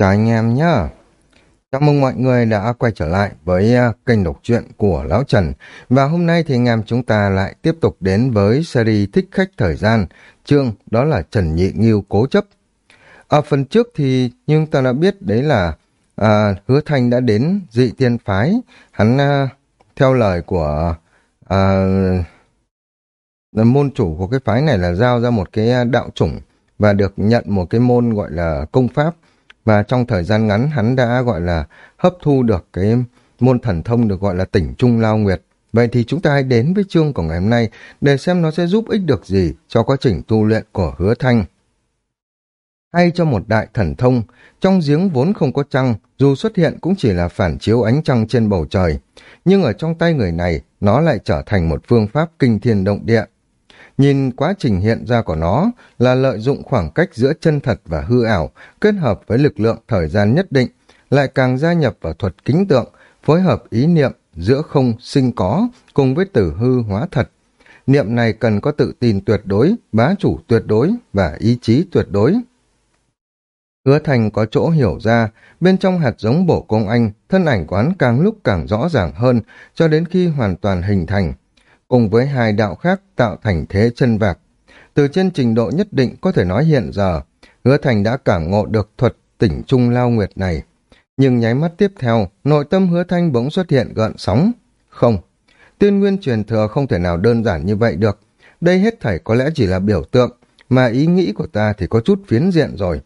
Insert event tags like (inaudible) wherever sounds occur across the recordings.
Chào anh em nhé. Chào mừng mọi người đã quay trở lại với à, kênh đọc truyện của Lão Trần. Và hôm nay thì anh em chúng ta lại tiếp tục đến với series Thích Khách Thời Gian. Chương đó là Trần Nhị Nghiêu Cố Chấp. Ở phần trước thì nhưng ta đã biết đấy là à, Hứa Thanh đã đến dị tiên phái. Hắn à, theo lời của à, môn chủ của cái phái này là giao ra một cái à, đạo chủng và được nhận một cái môn gọi là công pháp và trong thời gian ngắn hắn đã gọi là hấp thu được cái môn thần thông được gọi là tỉnh Trung Lao Nguyệt. Vậy thì chúng ta hãy đến với chương của ngày hôm nay để xem nó sẽ giúp ích được gì cho quá trình tu luyện của hứa thanh. Hay cho một đại thần thông, trong giếng vốn không có trăng, dù xuất hiện cũng chỉ là phản chiếu ánh trăng trên bầu trời. Nhưng ở trong tay người này, nó lại trở thành một phương pháp kinh thiên động địa. Nhìn quá trình hiện ra của nó là lợi dụng khoảng cách giữa chân thật và hư ảo, kết hợp với lực lượng thời gian nhất định, lại càng gia nhập vào thuật kính tượng, phối hợp ý niệm giữa không sinh có cùng với tử hư hóa thật. Niệm này cần có tự tin tuyệt đối, bá chủ tuyệt đối và ý chí tuyệt đối. Hứa thành có chỗ hiểu ra, bên trong hạt giống bổ công anh, thân ảnh quán càng lúc càng rõ ràng hơn, cho đến khi hoàn toàn hình thành cùng với hai đạo khác tạo thành thế chân vạc. Từ trên trình độ nhất định có thể nói hiện giờ, hứa thành đã cảm ngộ được thuật tỉnh trung lao nguyệt này. Nhưng nháy mắt tiếp theo, nội tâm hứa thanh bỗng xuất hiện gợn sóng. Không, tiên nguyên truyền thừa không thể nào đơn giản như vậy được. Đây hết thảy có lẽ chỉ là biểu tượng, mà ý nghĩ của ta thì có chút phiến diện rồi.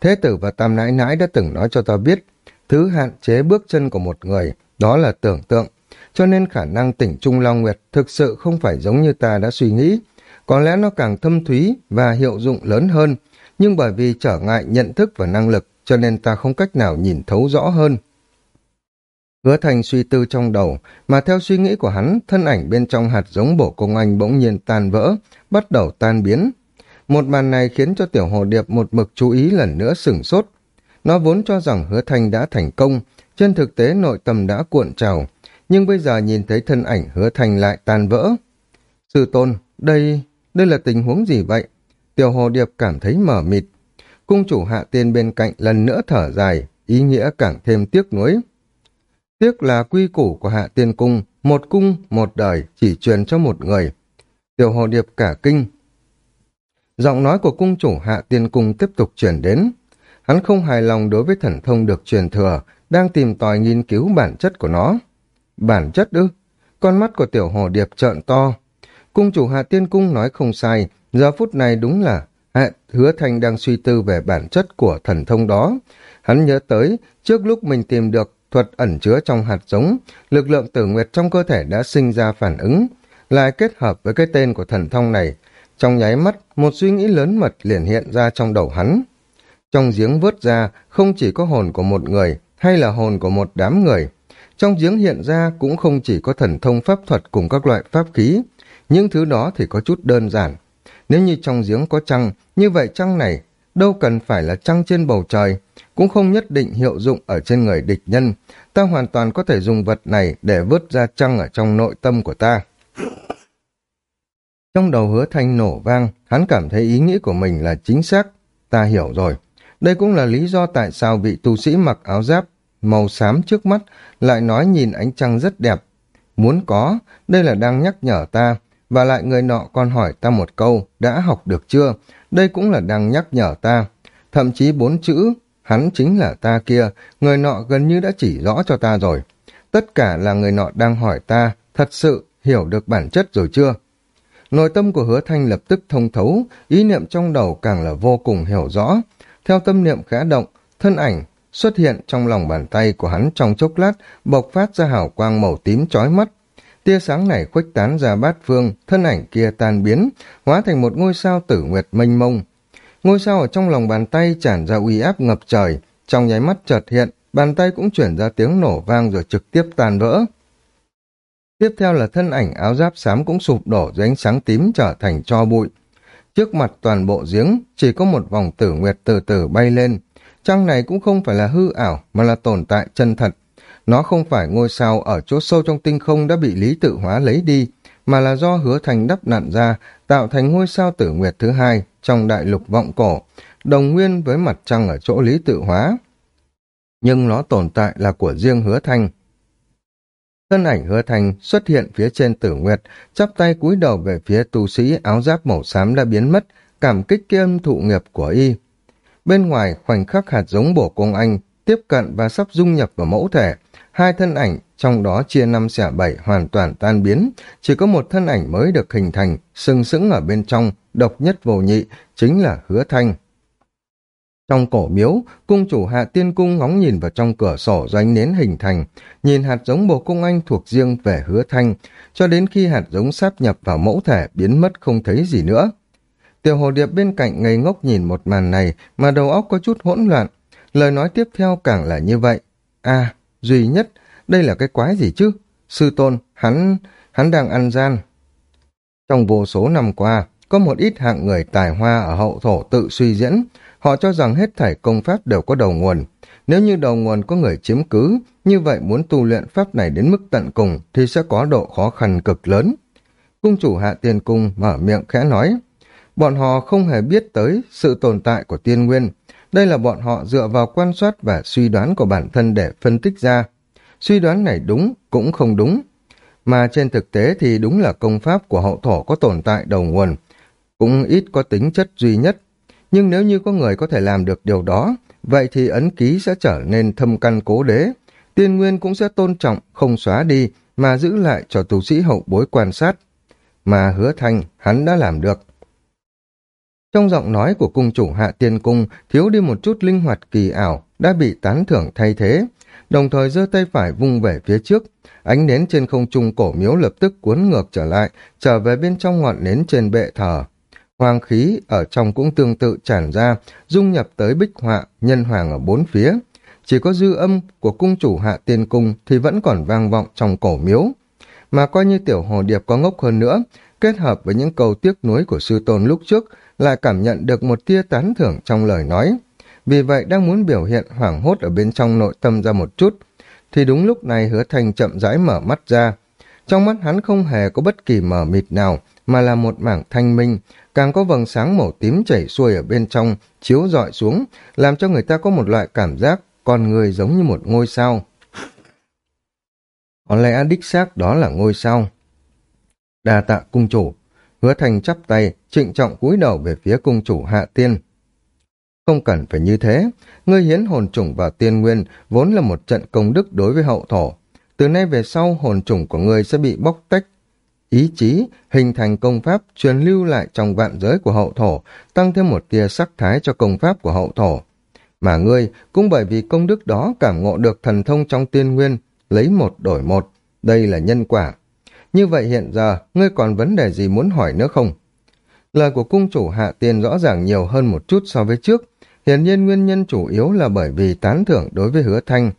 Thế tử và tam nãi nãi đã từng nói cho ta biết, thứ hạn chế bước chân của một người, đó là tưởng tượng cho nên khả năng tỉnh Trung Long Nguyệt thực sự không phải giống như ta đã suy nghĩ. Có lẽ nó càng thâm thúy và hiệu dụng lớn hơn, nhưng bởi vì trở ngại nhận thức và năng lực, cho nên ta không cách nào nhìn thấu rõ hơn. Hứa thành suy tư trong đầu, mà theo suy nghĩ của hắn, thân ảnh bên trong hạt giống bổ công anh bỗng nhiên tan vỡ, bắt đầu tan biến. Một màn này khiến cho tiểu hồ điệp một mực chú ý lần nữa sửng sốt. Nó vốn cho rằng hứa thành đã thành công, trên thực tế nội tâm đã cuộn trào, nhưng bây giờ nhìn thấy thân ảnh hứa thành lại tan vỡ. Sư tôn, đây, đây là tình huống gì vậy? Tiểu hồ điệp cảm thấy mở mịt. Cung chủ hạ tiên bên cạnh lần nữa thở dài, ý nghĩa càng thêm tiếc nuối. Tiếc là quy củ của hạ tiên cung, một cung, một đời, chỉ truyền cho một người. Tiểu hồ điệp cả kinh. Giọng nói của cung chủ hạ tiên cung tiếp tục chuyển đến. Hắn không hài lòng đối với thần thông được truyền thừa, đang tìm tòi nghiên cứu bản chất của nó. Bản chất ư? Con mắt của tiểu hồ điệp trợn to. Cung chủ hạ tiên cung nói không sai, giờ phút này đúng là hạ hứa thanh đang suy tư về bản chất của thần thông đó. Hắn nhớ tới, trước lúc mình tìm được thuật ẩn chứa trong hạt giống, lực lượng tử nguyệt trong cơ thể đã sinh ra phản ứng, lại kết hợp với cái tên của thần thông này. Trong nháy mắt, một suy nghĩ lớn mật liền hiện ra trong đầu hắn. Trong giếng vớt ra, không chỉ có hồn của một người, hay là hồn của một đám người, trong giếng hiện ra cũng không chỉ có thần thông pháp thuật cùng các loại pháp khí, những thứ đó thì có chút đơn giản. Nếu như trong giếng có trăng, như vậy trăng này đâu cần phải là trăng trên bầu trời, cũng không nhất định hiệu dụng ở trên người địch nhân. Ta hoàn toàn có thể dùng vật này để vớt ra trăng ở trong nội tâm của ta. Trong đầu hứa thanh nổ vang, hắn cảm thấy ý nghĩ của mình là chính xác. Ta hiểu rồi. Đây cũng là lý do tại sao vị tu sĩ mặc áo giáp màu xám trước mắt, lại nói nhìn ánh trăng rất đẹp. Muốn có, đây là đang nhắc nhở ta, và lại người nọ còn hỏi ta một câu, đã học được chưa? Đây cũng là đang nhắc nhở ta. Thậm chí bốn chữ, hắn chính là ta kia, người nọ gần như đã chỉ rõ cho ta rồi. Tất cả là người nọ đang hỏi ta, thật sự hiểu được bản chất rồi chưa? Nội tâm của hứa thanh lập tức thông thấu, ý niệm trong đầu càng là vô cùng hiểu rõ. Theo tâm niệm khẽ động, thân ảnh xuất hiện trong lòng bàn tay của hắn trong chốc lát, bộc phát ra hào quang màu tím chói mắt. Tia sáng này khuếch tán ra bát phương, thân ảnh kia tan biến, hóa thành một ngôi sao tử nguyệt mênh mông. Ngôi sao ở trong lòng bàn tay tràn ra uy áp ngập trời, trong nháy mắt chợt hiện, bàn tay cũng chuyển ra tiếng nổ vang rồi trực tiếp tan vỡ. Tiếp theo là thân ảnh áo giáp xám cũng sụp đổ dưới ánh sáng tím trở thành cho bụi. Trước mặt toàn bộ giếng, chỉ có một vòng tử nguyệt từ từ bay lên, Trăng này cũng không phải là hư ảo mà là tồn tại chân thật. Nó không phải ngôi sao ở chỗ sâu trong tinh không đã bị lý tự hóa lấy đi, mà là do hứa thành đắp nặn ra, tạo thành ngôi sao tử nguyệt thứ hai trong đại lục vọng cổ, đồng nguyên với mặt trăng ở chỗ lý tự hóa. Nhưng nó tồn tại là của riêng hứa thành Thân ảnh hứa thành xuất hiện phía trên tử nguyệt, chắp tay cúi đầu về phía tu sĩ áo giáp màu xám đã biến mất, cảm kích kiêm thụ nghiệp của y. Bên ngoài, khoảnh khắc hạt giống bổ công anh tiếp cận và sắp dung nhập vào mẫu thể, hai thân ảnh trong đó chia năm xẻ bảy hoàn toàn tan biến, chỉ có một thân ảnh mới được hình thành, sừng sững ở bên trong, độc nhất vô nhị, chính là hứa thanh. Trong cổ miếu, cung chủ hạ tiên cung ngóng nhìn vào trong cửa sổ do ánh nến hình thành, nhìn hạt giống bồ cung anh thuộc riêng về hứa thanh, cho đến khi hạt giống sáp nhập vào mẫu thể biến mất không thấy gì nữa. Tiểu hồ điệp bên cạnh ngây ngốc nhìn một màn này mà đầu óc có chút hỗn loạn. Lời nói tiếp theo càng là như vậy. À, duy nhất, đây là cái quái gì chứ? Sư tôn, hắn, hắn đang ăn gian. Trong vô số năm qua, có một ít hạng người tài hoa ở hậu thổ tự suy diễn, họ cho rằng hết thảy công pháp đều có đầu nguồn. Nếu như đầu nguồn có người chiếm cứ, như vậy muốn tu luyện pháp này đến mức tận cùng thì sẽ có độ khó khăn cực lớn. Cung chủ hạ tiền cung mở miệng khẽ nói, bọn họ không hề biết tới sự tồn tại của tiên nguyên. Đây là bọn họ dựa vào quan sát và suy đoán của bản thân để phân tích ra. Suy đoán này đúng, cũng không đúng. Mà trên thực tế thì đúng là công pháp của hậu thổ có tồn tại đầu nguồn, cũng ít có tính chất duy nhất. Nhưng nếu như có người có thể làm được điều đó, vậy thì ấn ký sẽ trở nên thâm căn cố đế. Tiên nguyên cũng sẽ tôn trọng, không xóa đi, mà giữ lại cho tu sĩ hậu bối quan sát. Mà hứa thanh, hắn đã làm được. Trong giọng nói của cung chủ hạ tiên cung thiếu đi một chút linh hoạt kỳ ảo, đã bị tán thưởng thay thế, đồng thời giơ tay phải vung về phía trước. Ánh nến trên không trung cổ miếu lập tức cuốn ngược trở lại, trở về bên trong ngọn nến trên bệ thờ. Hoàng khí ở trong cũng tương tự tràn ra, dung nhập tới bích họa, nhân hoàng ở bốn phía. Chỉ có dư âm của cung chủ hạ tiên cung thì vẫn còn vang vọng trong cổ miếu. Mà coi như tiểu hồ điệp có ngốc hơn nữa, kết hợp với những câu tiếc nuối của sư tôn lúc trước, lại cảm nhận được một tia tán thưởng trong lời nói. Vì vậy đang muốn biểu hiện hoảng hốt ở bên trong nội tâm ra một chút, thì đúng lúc này hứa thành chậm rãi mở mắt ra. Trong mắt hắn không hề có bất kỳ mờ mịt nào, mà là một mảng thanh minh, càng có vầng sáng màu tím chảy xuôi ở bên trong, chiếu rọi xuống, làm cho người ta có một loại cảm giác con người giống như một ngôi sao. Có lẽ đích xác đó là ngôi sao. đà tạ cung chủ, hứa thành chắp tay, trịnh trọng cúi đầu về phía cung chủ hạ tiên. Không cần phải như thế, ngươi hiến hồn trùng vào tiên nguyên vốn là một trận công đức đối với hậu thổ. Từ nay về sau hồn trùng của ngươi sẽ bị bóc tách ý chí, hình thành công pháp truyền lưu lại trong vạn giới của hậu thổ, tăng thêm một tia sắc thái cho công pháp của hậu thổ. Mà ngươi cũng bởi vì công đức đó cảm ngộ được thần thông trong tiên nguyên, lấy một đổi một, đây là nhân quả. Như vậy hiện giờ, ngươi còn vấn đề gì muốn hỏi nữa không? Lời của cung chủ hạ tiên rõ ràng nhiều hơn một chút so với trước, hiển nhiên nguyên nhân chủ yếu là bởi vì tán thưởng đối với hứa thanh.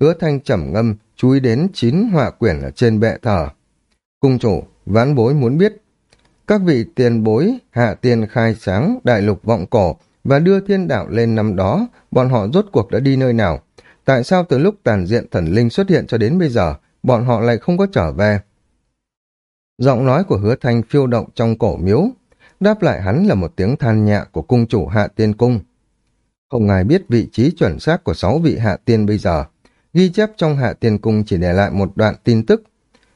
Hứa thanh trầm ngâm, chú ý đến chín họa quyển ở trên bệ thờ. Cung chủ, ván bối muốn biết, các vị tiền bối hạ tiền khai sáng đại lục vọng cổ và đưa thiên đạo lên năm đó, bọn họ rốt cuộc đã đi nơi nào? Tại sao từ lúc tàn diện thần linh xuất hiện cho đến bây giờ, bọn họ lại không có trở về? Giọng nói của hứa thanh phiêu động trong cổ miếu, đáp lại hắn là một tiếng than nhẹ của cung chủ hạ tiên cung. Không ai biết vị trí chuẩn xác của sáu vị hạ tiên bây giờ. Ghi chép trong hạ tiên cung chỉ để lại một đoạn tin tức.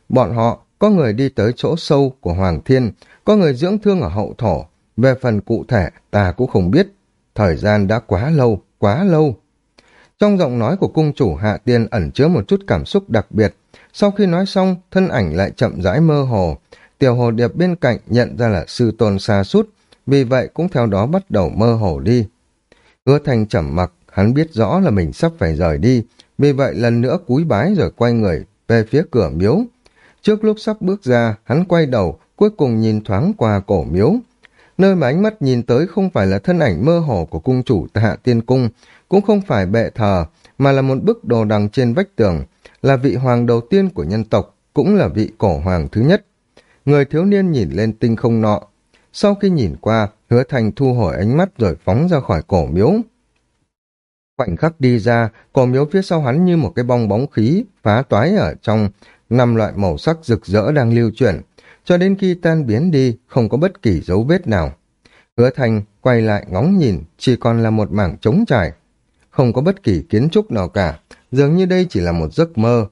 Bọn họ có người đi tới chỗ sâu của Hoàng Thiên, có người dưỡng thương ở hậu thổ. Về phần cụ thể, ta cũng không biết. Thời gian đã quá lâu, quá lâu. Trong giọng nói của cung chủ Hạ Tiên ẩn chứa một chút cảm xúc đặc biệt. Sau khi nói xong, thân ảnh lại chậm rãi mơ hồ. Tiểu hồ điệp bên cạnh nhận ra là sư tôn xa sút vì vậy cũng theo đó bắt đầu mơ hồ đi. Hứa thành trầm mặc, hắn biết rõ là mình sắp phải rời đi, vì vậy lần nữa cúi bái rồi quay người về phía cửa miếu. Trước lúc sắp bước ra, hắn quay đầu, cuối cùng nhìn thoáng qua cổ miếu. Nơi mà ánh mắt nhìn tới không phải là thân ảnh mơ hồ của cung chủ hạ tiên cung, cũng không phải bệ thờ, mà là một bức đồ đằng trên vách tường, là vị hoàng đầu tiên của nhân tộc, cũng là vị cổ hoàng thứ nhất. Người thiếu niên nhìn lên tinh không nọ. Sau khi nhìn qua, hứa thành thu hồi ánh mắt rồi phóng ra khỏi cổ miếu. Khoảnh khắc đi ra, cổ miếu phía sau hắn như một cái bong bóng khí phá toái ở trong năm loại màu sắc rực rỡ đang lưu chuyển, cho đến khi tan biến đi, không có bất kỳ dấu vết nào. Hứa thành quay lại ngóng nhìn, chỉ còn là một mảng trống trải. không có bất kỳ kiến trúc nào cả, dường như đây chỉ là một giấc mơ.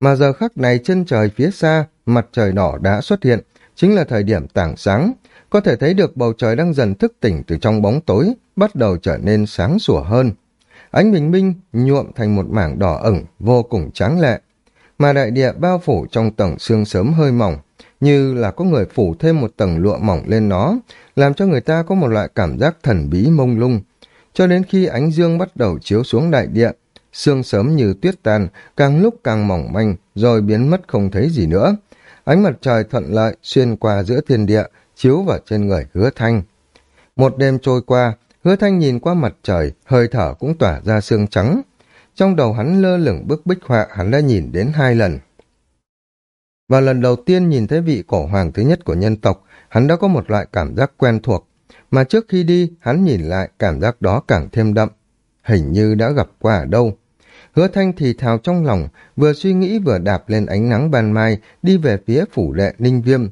Mà giờ khắc này chân trời phía xa, mặt trời đỏ đã xuất hiện, chính là thời điểm tảng sáng, có thể thấy được bầu trời đang dần thức tỉnh từ trong bóng tối, bắt đầu trở nên sáng sủa hơn. Ánh bình minh nhuộm thành một mảng đỏ ửng, vô cùng tráng lệ. Mà đại địa bao phủ trong tầng sương sớm hơi mỏng, như là có người phủ thêm một tầng lụa mỏng lên nó, làm cho người ta có một loại cảm giác thần bí mông lung. Cho đến khi ánh dương bắt đầu chiếu xuống đại địa, sương sớm như tuyết tan, càng lúc càng mỏng manh, rồi biến mất không thấy gì nữa. Ánh mặt trời thuận lợi xuyên qua giữa thiên địa, chiếu vào trên người hứa thanh. Một đêm trôi qua, hứa thanh nhìn qua mặt trời, hơi thở cũng tỏa ra sương trắng. Trong đầu hắn lơ lửng bức bích họa hắn đã nhìn đến hai lần. Và lần đầu tiên nhìn thấy vị cổ hoàng thứ nhất của nhân tộc, hắn đã có một loại cảm giác quen thuộc. Mà trước khi đi, hắn nhìn lại cảm giác đó càng thêm đậm. Hình như đã gặp qua ở đâu. Hứa thanh thì thào trong lòng, vừa suy nghĩ vừa đạp lên ánh nắng ban mai, đi về phía phủ đệ ninh viêm.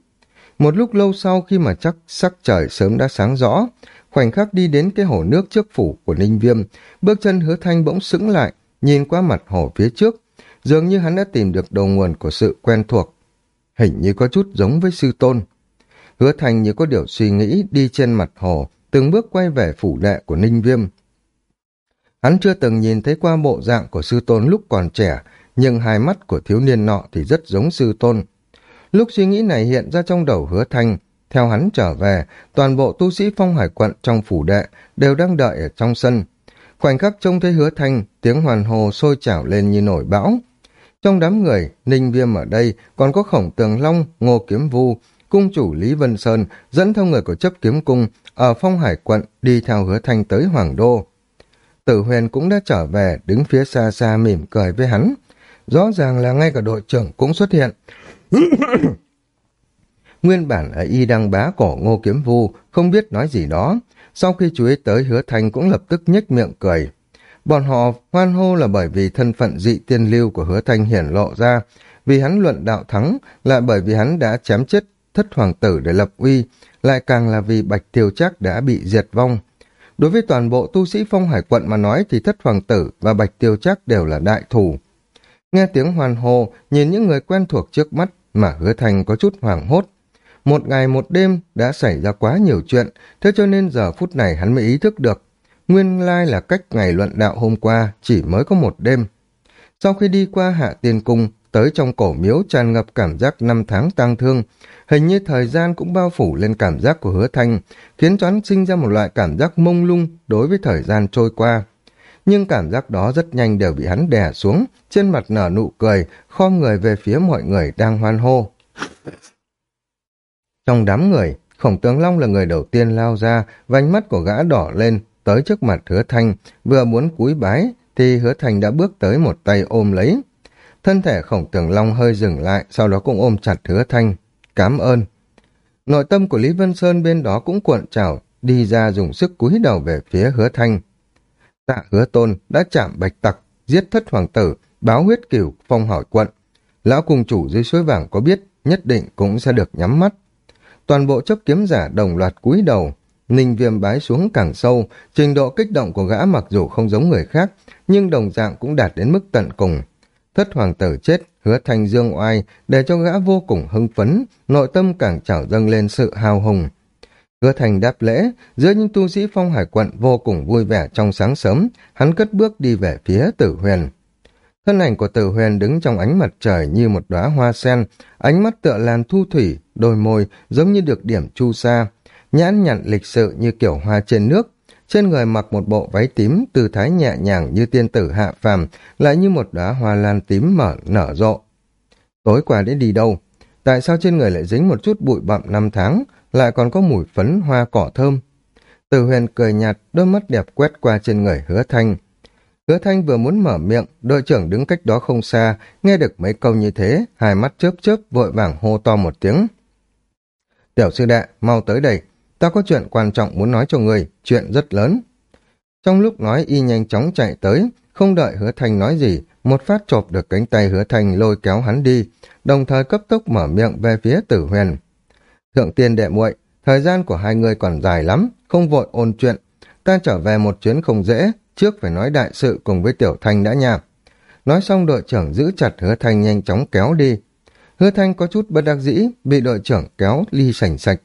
Một lúc lâu sau khi mà chắc sắc trời sớm đã sáng rõ, khoảnh khắc đi đến cái hồ nước trước phủ của ninh viêm, bước chân hứa thanh bỗng sững lại, nhìn qua mặt hồ phía trước. Dường như hắn đã tìm được đầu nguồn của sự quen thuộc. Hình như có chút giống với sư tôn. Hứa thanh như có điều suy nghĩ đi trên mặt hồ, từng bước quay về phủ đệ của ninh viêm. Hắn chưa từng nhìn thấy qua bộ dạng của sư tôn lúc còn trẻ, nhưng hai mắt của thiếu niên nọ thì rất giống sư tôn. Lúc suy nghĩ này hiện ra trong đầu hứa thanh, theo hắn trở về, toàn bộ tu sĩ phong hải quận trong phủ đệ đều đang đợi ở trong sân. Khoảnh khắc trông thấy hứa thanh, tiếng hoàn hồ sôi trào lên như nổi bão. Trong đám người, Ninh Viêm ở đây còn có khổng tường long, ngô kiếm vu, cung chủ Lý Vân Sơn dẫn theo người của chấp kiếm cung ở phong hải quận đi theo hứa thanh tới Hoàng Đô. Tử huyền cũng đã trở về, đứng phía xa xa mỉm cười với hắn. Rõ ràng là ngay cả đội trưởng cũng xuất hiện. (coughs) Nguyên bản ở y đang bá cổ ngô kiếm vu, không biết nói gì đó. Sau khi chú ý tới hứa thanh cũng lập tức nhếch miệng cười. Bọn họ hoan hô là bởi vì thân phận dị tiên lưu của hứa thanh hiển lộ ra, vì hắn luận đạo thắng, lại bởi vì hắn đã chém chết thất hoàng tử để lập uy, lại càng là vì bạch tiêu chắc đã bị diệt vong. Đối với toàn bộ tu sĩ phong hải quận mà nói thì thất hoàng tử và bạch tiêu chắc đều là đại thủ. Nghe tiếng hoàn hồ, nhìn những người quen thuộc trước mắt mà hứa thành có chút hoảng hốt. Một ngày một đêm đã xảy ra quá nhiều chuyện, thế cho nên giờ phút này hắn mới ý thức được. Nguyên lai là cách ngày luận đạo hôm qua chỉ mới có một đêm. Sau khi đi qua hạ tiền cung, tới trong cổ miếu tràn ngập cảm giác năm tháng tang thương, hình như thời gian cũng bao phủ lên cảm giác của hứa thanh, khiến cho hắn sinh ra một loại cảm giác mông lung đối với thời gian trôi qua. Nhưng cảm giác đó rất nhanh đều bị hắn đè xuống, trên mặt nở nụ cười, khom người về phía mọi người đang hoan hô. Trong đám người, khổng tướng Long là người đầu tiên lao ra, vành mắt của gã đỏ lên, tới trước mặt hứa thanh, vừa muốn cúi bái, thì hứa thanh đã bước tới một tay ôm lấy. Thân thể khổng tường long hơi dừng lại, sau đó cũng ôm chặt hứa thanh. Cảm ơn. Nội tâm của Lý Vân Sơn bên đó cũng cuộn trào, đi ra dùng sức cúi đầu về phía hứa thanh. Tạ hứa tôn đã chạm bạch tặc, giết thất hoàng tử, báo huyết cửu phong hỏi quận. Lão cùng chủ dưới suối vàng có biết, nhất định cũng sẽ được nhắm mắt. Toàn bộ chấp kiếm giả đồng loạt cúi đầu, Ninh viêm bái xuống càng sâu, trình độ kích động của gã mặc dù không giống người khác, nhưng đồng dạng cũng đạt đến mức tận cùng. Thất hoàng tử chết, hứa thành dương oai, để cho gã vô cùng hưng phấn, nội tâm càng trào dâng lên sự hào hùng. Hứa thành đáp lễ, giữa những tu sĩ phong hải quận vô cùng vui vẻ trong sáng sớm, hắn cất bước đi về phía tử huyền. Thân ảnh của tử huyền đứng trong ánh mặt trời như một đóa hoa sen, ánh mắt tựa làn thu thủy, đôi môi giống như được điểm chu sa, nhãn nhặn lịch sự như kiểu hoa trên nước, trên người mặc một bộ váy tím, tư thái nhẹ nhàng như tiên tử hạ phàm, lại như một đóa hoa lan tím mở nở rộ. Tối qua đến đi đâu? Tại sao trên người lại dính một chút bụi bặm năm tháng, lại còn có mùi phấn hoa cỏ thơm? Từ huyền cười nhạt, đôi mắt đẹp quét qua trên người hứa thanh. Hứa thanh vừa muốn mở miệng, đội trưởng đứng cách đó không xa, nghe được mấy câu như thế, hai mắt chớp chớp vội vàng hô to một tiếng. Tiểu sư đệ, mau tới đây, ta có chuyện quan trọng muốn nói cho người, chuyện rất lớn. Trong lúc nói y nhanh chóng chạy tới, không đợi hứa thanh nói gì, một phát chộp được cánh tay hứa thanh lôi kéo hắn đi, đồng thời cấp tốc mở miệng về phía tử huyền. Thượng tiên đệ muội, thời gian của hai người còn dài lắm, không vội ôn chuyện. Ta trở về một chuyến không dễ, trước phải nói đại sự cùng với Tiểu Thanh đã nha. Nói xong đội trưởng giữ chặt hứa thanh nhanh chóng kéo đi. Hứa thanh có chút bất đắc dĩ, bị đội trưởng kéo ly sành sạch.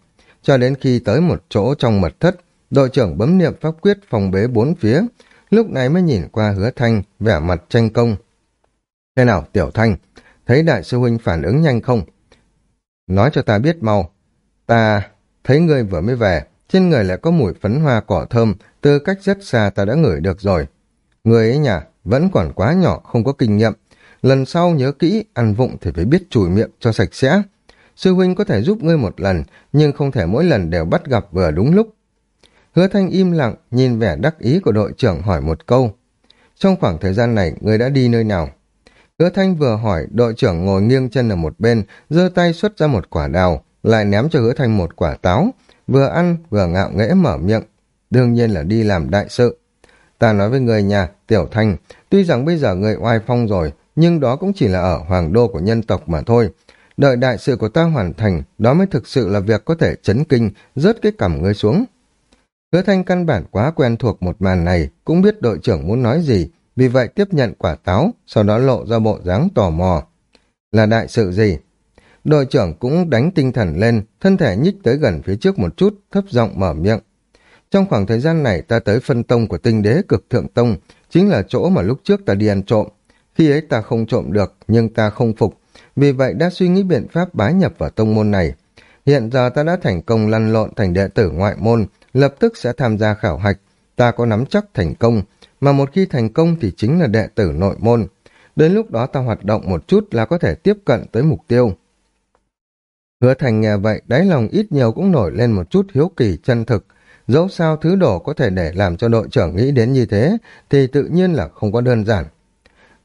Cho đến khi tới một chỗ trong mật thất, đội trưởng bấm niệm pháp quyết phòng bế bốn phía, lúc này mới nhìn qua hứa thanh, vẻ mặt tranh công. Thế nào, Tiểu Thanh, thấy đại sư huynh phản ứng nhanh không? Nói cho ta biết mau. Ta thấy ngươi vừa mới về, trên người lại có mùi phấn hoa cỏ thơm, từ cách rất xa ta đã ngửi được rồi. Người ấy nhà vẫn còn quá nhỏ, không có kinh nghiệm. Lần sau nhớ kỹ, ăn vụng thì phải biết chùi miệng cho sạch sẽ. Sư huynh có thể giúp ngươi một lần, nhưng không thể mỗi lần đều bắt gặp vừa đúng lúc. Hứa thanh im lặng, nhìn vẻ đắc ý của đội trưởng hỏi một câu. Trong khoảng thời gian này, ngươi đã đi nơi nào? Hứa thanh vừa hỏi, đội trưởng ngồi nghiêng chân ở một bên, giơ tay xuất ra một quả đào, lại ném cho hứa thanh một quả táo, vừa ăn vừa ngạo nghễ mở miệng. Đương nhiên là đi làm đại sự. Ta nói với người nhà, Tiểu Thanh, tuy rằng bây giờ người oai phong rồi, nhưng đó cũng chỉ là ở hoàng đô của nhân tộc mà thôi. Đợi đại sự của ta hoàn thành, đó mới thực sự là việc có thể chấn kinh, rớt cái cằm ngươi xuống. Hứa Thanh căn bản quá quen thuộc một màn này, cũng biết đội trưởng muốn nói gì, vì vậy tiếp nhận quả táo, sau đó lộ ra bộ dáng tò mò. Là đại sự gì? Đội trưởng cũng đánh tinh thần lên, thân thể nhích tới gần phía trước một chút, thấp giọng mở miệng. Trong khoảng thời gian này ta tới phân tông của tinh đế cực thượng tông, chính là chỗ mà lúc trước ta đi ăn trộm. Khi ấy ta không trộm được, nhưng ta không phục. Vì vậy đã suy nghĩ biện pháp bái nhập vào tông môn này. Hiện giờ ta đã thành công lăn lộn thành đệ tử ngoại môn, lập tức sẽ tham gia khảo hạch. Ta có nắm chắc thành công, mà một khi thành công thì chính là đệ tử nội môn. Đến lúc đó ta hoạt động một chút là có thể tiếp cận tới mục tiêu. Hứa thành nghe vậy, đáy lòng ít nhiều cũng nổi lên một chút hiếu kỳ chân thực, Dẫu sao thứ đổ có thể để làm cho đội trưởng nghĩ đến như thế, thì tự nhiên là không có đơn giản.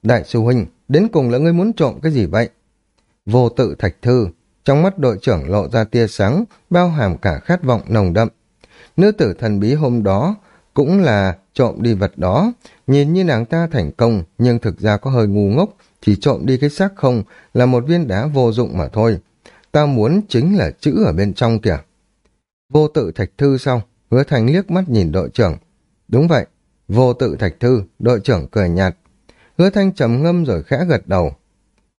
Đại sư huynh, đến cùng là ngươi muốn trộm cái gì vậy? Vô tự thạch thư, trong mắt đội trưởng lộ ra tia sáng, bao hàm cả khát vọng nồng đậm. Nữ tử thần bí hôm đó cũng là trộm đi vật đó, nhìn như nàng ta thành công, nhưng thực ra có hơi ngu ngốc, chỉ trộm đi cái xác không là một viên đá vô dụng mà thôi. Ta muốn chính là chữ ở bên trong kìa. Vô tự thạch thư xong, Hứa Thành liếc mắt nhìn đội trưởng. Đúng vậy, vô tự thạch thư, đội trưởng cười nhạt. Hứa Thanh trầm ngâm rồi khẽ gật đầu.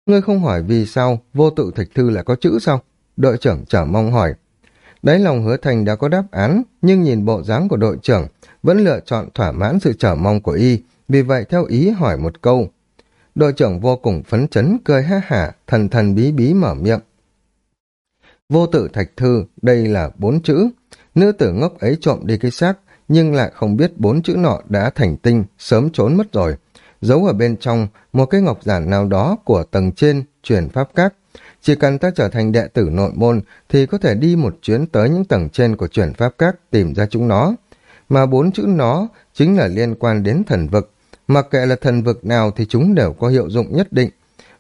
Ngươi không hỏi vì sao vô tự thạch thư lại có chữ sao? Đội trưởng chở mong hỏi. Đấy lòng hứa thành đã có đáp án, nhưng nhìn bộ dáng của đội trưởng, vẫn lựa chọn thỏa mãn sự trở mong của y, vì vậy theo ý hỏi một câu. Đội trưởng vô cùng phấn chấn, cười ha hả, thần thần bí bí mở miệng. Vô tự thạch thư, đây là bốn chữ, Nữ tử ngốc ấy trộm đi cái xác, nhưng lại không biết bốn chữ nọ đã thành tinh, sớm trốn mất rồi. Giấu ở bên trong một cái ngọc giản nào đó của tầng trên, truyền pháp các. Chỉ cần ta trở thành đệ tử nội môn thì có thể đi một chuyến tới những tầng trên của truyền pháp các tìm ra chúng nó. Mà bốn chữ nó chính là liên quan đến thần vực. Mặc kệ là thần vực nào thì chúng đều có hiệu dụng nhất định.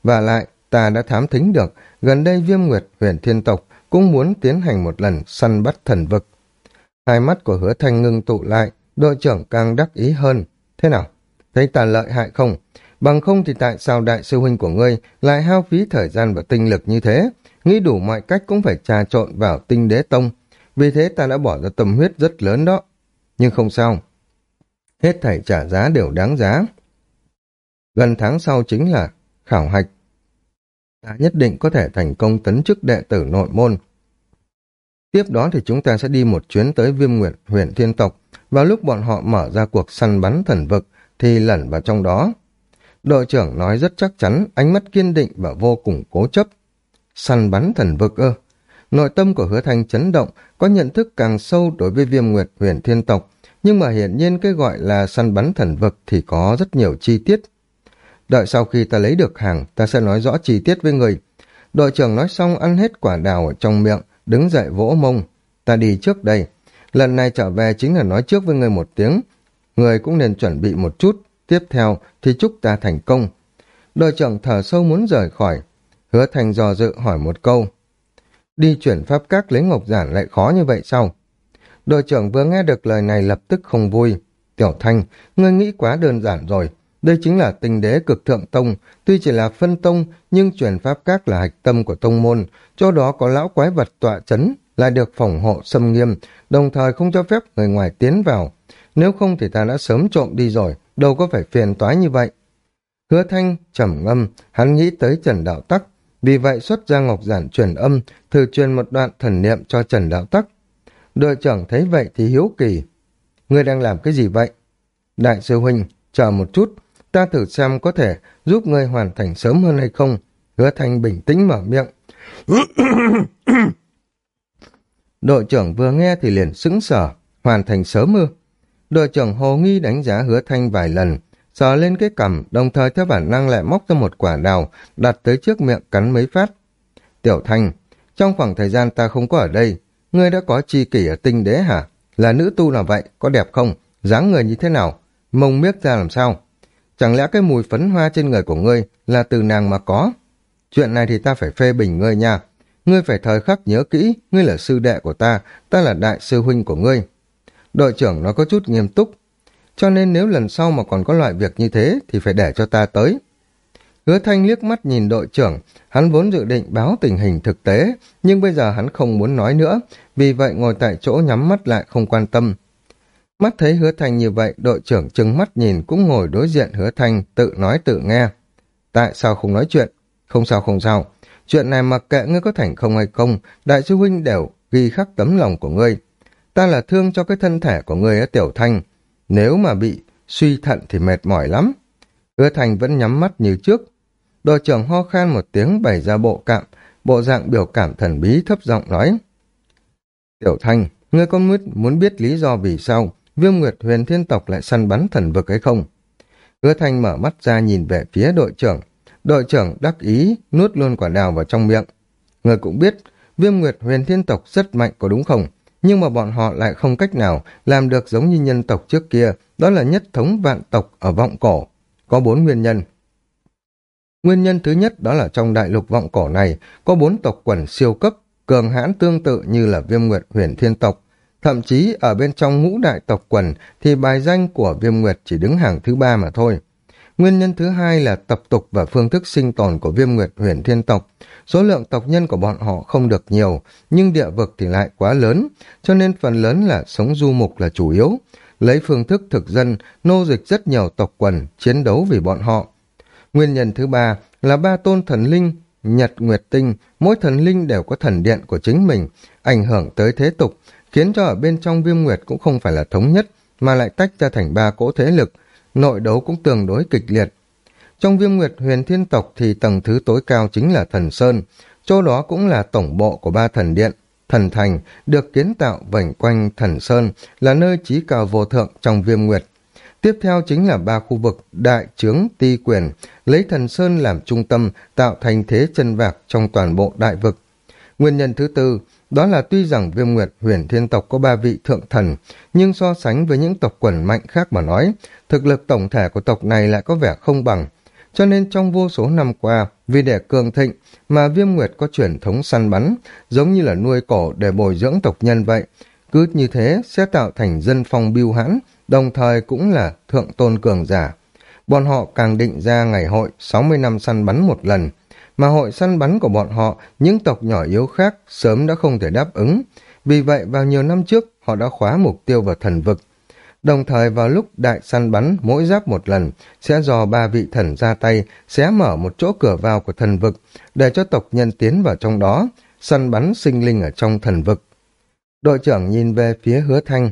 Và lại, ta đã thám thính được, gần đây viêm nguyệt huyền thiên tộc cũng muốn tiến hành một lần săn bắt thần vực. Hai mắt của hứa thanh ngưng tụ lại, đội trưởng càng đắc ý hơn. Thế nào? Thấy ta lợi hại không? Bằng không thì tại sao đại sư huynh của ngươi lại hao phí thời gian và tinh lực như thế? Nghĩ đủ mọi cách cũng phải trà trộn vào tinh đế tông. Vì thế ta đã bỏ ra tâm huyết rất lớn đó. Nhưng không sao. Hết thảy trả giá đều đáng giá. Gần tháng sau chính là khảo hạch. Ta nhất định có thể thành công tấn chức đệ tử nội môn, Tiếp đó thì chúng ta sẽ đi một chuyến tới viêm nguyệt huyện thiên tộc. Vào lúc bọn họ mở ra cuộc săn bắn thần vực thì lẩn vào trong đó. Đội trưởng nói rất chắc chắn, ánh mắt kiên định và vô cùng cố chấp. Săn bắn thần vực ơ. Nội tâm của hứa thanh chấn động, có nhận thức càng sâu đối với viêm nguyệt huyền thiên tộc. Nhưng mà hiển nhiên cái gọi là săn bắn thần vực thì có rất nhiều chi tiết. Đợi sau khi ta lấy được hàng, ta sẽ nói rõ chi tiết với người. Đội trưởng nói xong ăn hết quả đào ở trong miệng, đứng dậy vỗ mông. Ta đi trước đây. Lần này trở về chính là nói trước với người một tiếng. Người cũng nên chuẩn bị một chút. Tiếp theo thì chúc ta thành công. Đội trưởng thở sâu muốn rời khỏi. Hứa thành dò dự hỏi một câu. Đi chuyển pháp các lấy ngọc giản lại khó như vậy sao? Đội trưởng vừa nghe được lời này lập tức không vui. Tiểu Thanh, ngươi nghĩ quá đơn giản rồi. Đây chính là tình đế cực thượng tông, tuy chỉ là phân tông, nhưng truyền pháp các là hạch tâm của tông môn, chỗ đó có lão quái vật tọa chấn, lại được phòng hộ xâm nghiêm, đồng thời không cho phép người ngoài tiến vào nếu không thì ta đã sớm trộm đi rồi, đâu có phải phiền toái như vậy. Hứa thanh, trầm ngâm, hắn nghĩ tới Trần Đạo Tắc, vì vậy xuất ra ngọc giản truyền âm, thử truyền một đoạn thần niệm cho Trần Đạo Tắc. Đội trưởng thấy vậy thì hiếu kỳ. Ngươi đang làm cái gì vậy? Đại sư huynh, chờ một chút, ta thử xem có thể giúp ngươi hoàn thành sớm hơn hay không. Hứa thanh bình tĩnh mở miệng. (coughs) Đội trưởng vừa nghe thì liền sững sờ, hoàn thành sớm ư. Đội trưởng Hồ Nghi đánh giá hứa thanh vài lần, sờ lên cái cằm, đồng thời theo bản năng lại móc ra một quả đào, đặt tới trước miệng cắn mấy phát. Tiểu Thanh, trong khoảng thời gian ta không có ở đây, ngươi đã có chi kỷ ở tinh đế hả? Là nữ tu là vậy? Có đẹp không? dáng người như thế nào? Mông miếc ra làm sao? Chẳng lẽ cái mùi phấn hoa trên người của ngươi là từ nàng mà có? Chuyện này thì ta phải phê bình ngươi nha. Ngươi phải thời khắc nhớ kỹ, ngươi là sư đệ của ta, ta là đại sư huynh của ngươi. Đội trưởng nó có chút nghiêm túc, cho nên nếu lần sau mà còn có loại việc như thế thì phải để cho ta tới. Hứa Thanh liếc mắt nhìn đội trưởng, hắn vốn dự định báo tình hình thực tế, nhưng bây giờ hắn không muốn nói nữa, vì vậy ngồi tại chỗ nhắm mắt lại không quan tâm. Mắt thấy Hứa Thanh như vậy, đội trưởng trừng mắt nhìn cũng ngồi đối diện Hứa Thanh, tự nói tự nghe. Tại sao không nói chuyện? Không sao không sao, chuyện này mặc kệ ngươi có thành không hay không, đại sư huynh đều ghi khắc tấm lòng của ngươi. Ta là thương cho cái thân thể của người ở Tiểu Thanh, nếu mà bị suy thận thì mệt mỏi lắm. Hứa Thành vẫn nhắm mắt như trước. Đội trưởng ho khan một tiếng bày ra bộ cạm, bộ dạng biểu cảm thần bí thấp giọng nói. Tiểu Thanh, ngươi có muốn, muốn biết lý do vì sao viêm nguyệt huyền thiên tộc lại săn bắn thần vực ấy không? Hứa Thanh mở mắt ra nhìn về phía đội trưởng. Đội trưởng đắc ý nuốt luôn quả đào vào trong miệng. Ngươi cũng biết, viêm nguyệt huyền thiên tộc rất mạnh có đúng không? Nhưng mà bọn họ lại không cách nào làm được giống như nhân tộc trước kia, đó là nhất thống vạn tộc ở vọng cổ. Có bốn nguyên nhân. Nguyên nhân thứ nhất đó là trong đại lục vọng cổ này có bốn tộc quần siêu cấp, cường hãn tương tự như là viêm nguyệt huyền thiên tộc. Thậm chí ở bên trong ngũ đại tộc quần thì bài danh của viêm nguyệt chỉ đứng hàng thứ ba mà thôi. Nguyên nhân thứ hai là tập tục và phương thức sinh tồn của viêm nguyệt huyền thiên tộc. Số lượng tộc nhân của bọn họ không được nhiều, nhưng địa vực thì lại quá lớn, cho nên phần lớn là sống du mục là chủ yếu. Lấy phương thức thực dân, nô dịch rất nhiều tộc quần, chiến đấu vì bọn họ. Nguyên nhân thứ ba là ba tôn thần linh, nhật nguyệt tinh, mỗi thần linh đều có thần điện của chính mình, ảnh hưởng tới thế tục, khiến cho ở bên trong viêm nguyệt cũng không phải là thống nhất, mà lại tách ra thành ba cỗ thế lực, nội đấu cũng tương đối kịch liệt. Trong viêm nguyệt huyền thiên tộc thì tầng thứ tối cao chính là thần Sơn, chỗ đó cũng là tổng bộ của ba thần điện. Thần Thành được kiến tạo vảnh quanh thần Sơn là nơi trí cao vô thượng trong viêm nguyệt. Tiếp theo chính là ba khu vực đại trướng ti quyền, lấy thần Sơn làm trung tâm tạo thành thế chân vạc trong toàn bộ đại vực. Nguyên nhân thứ tư, đó là tuy rằng viêm nguyệt huyền thiên tộc có ba vị thượng thần, nhưng so sánh với những tộc quần mạnh khác mà nói, thực lực tổng thể của tộc này lại có vẻ không bằng. Cho nên trong vô số năm qua, vì để cường thịnh mà viêm nguyệt có truyền thống săn bắn, giống như là nuôi cổ để bồi dưỡng tộc nhân vậy. Cứ như thế sẽ tạo thành dân phong biêu hãn, đồng thời cũng là thượng tôn cường giả. Bọn họ càng định ra ngày hội 60 năm săn bắn một lần, mà hội săn bắn của bọn họ, những tộc nhỏ yếu khác sớm đã không thể đáp ứng. Vì vậy, vào nhiều năm trước, họ đã khóa mục tiêu vào thần vực. Đồng thời vào lúc đại săn bắn mỗi giáp một lần, sẽ dò ba vị thần ra tay, xé mở một chỗ cửa vào của thần vực, để cho tộc nhân tiến vào trong đó, săn bắn sinh linh ở trong thần vực. Đội trưởng nhìn về phía hứa thanh.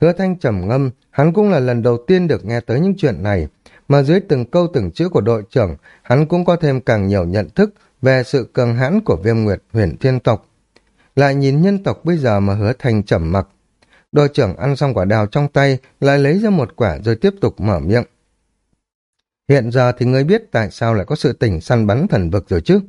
Hứa thanh trầm ngâm, hắn cũng là lần đầu tiên được nghe tới những chuyện này mà dưới từng câu từng chữ của đội trưởng, hắn cũng có thêm càng nhiều nhận thức về sự cường hãn của viêm nguyệt huyền thiên tộc. Lại nhìn nhân tộc bây giờ mà hứa thành trầm mặc. Đội trưởng ăn xong quả đào trong tay, lại lấy ra một quả rồi tiếp tục mở miệng. Hiện giờ thì ngươi biết tại sao lại có sự tỉnh săn bắn thần vực rồi chứ.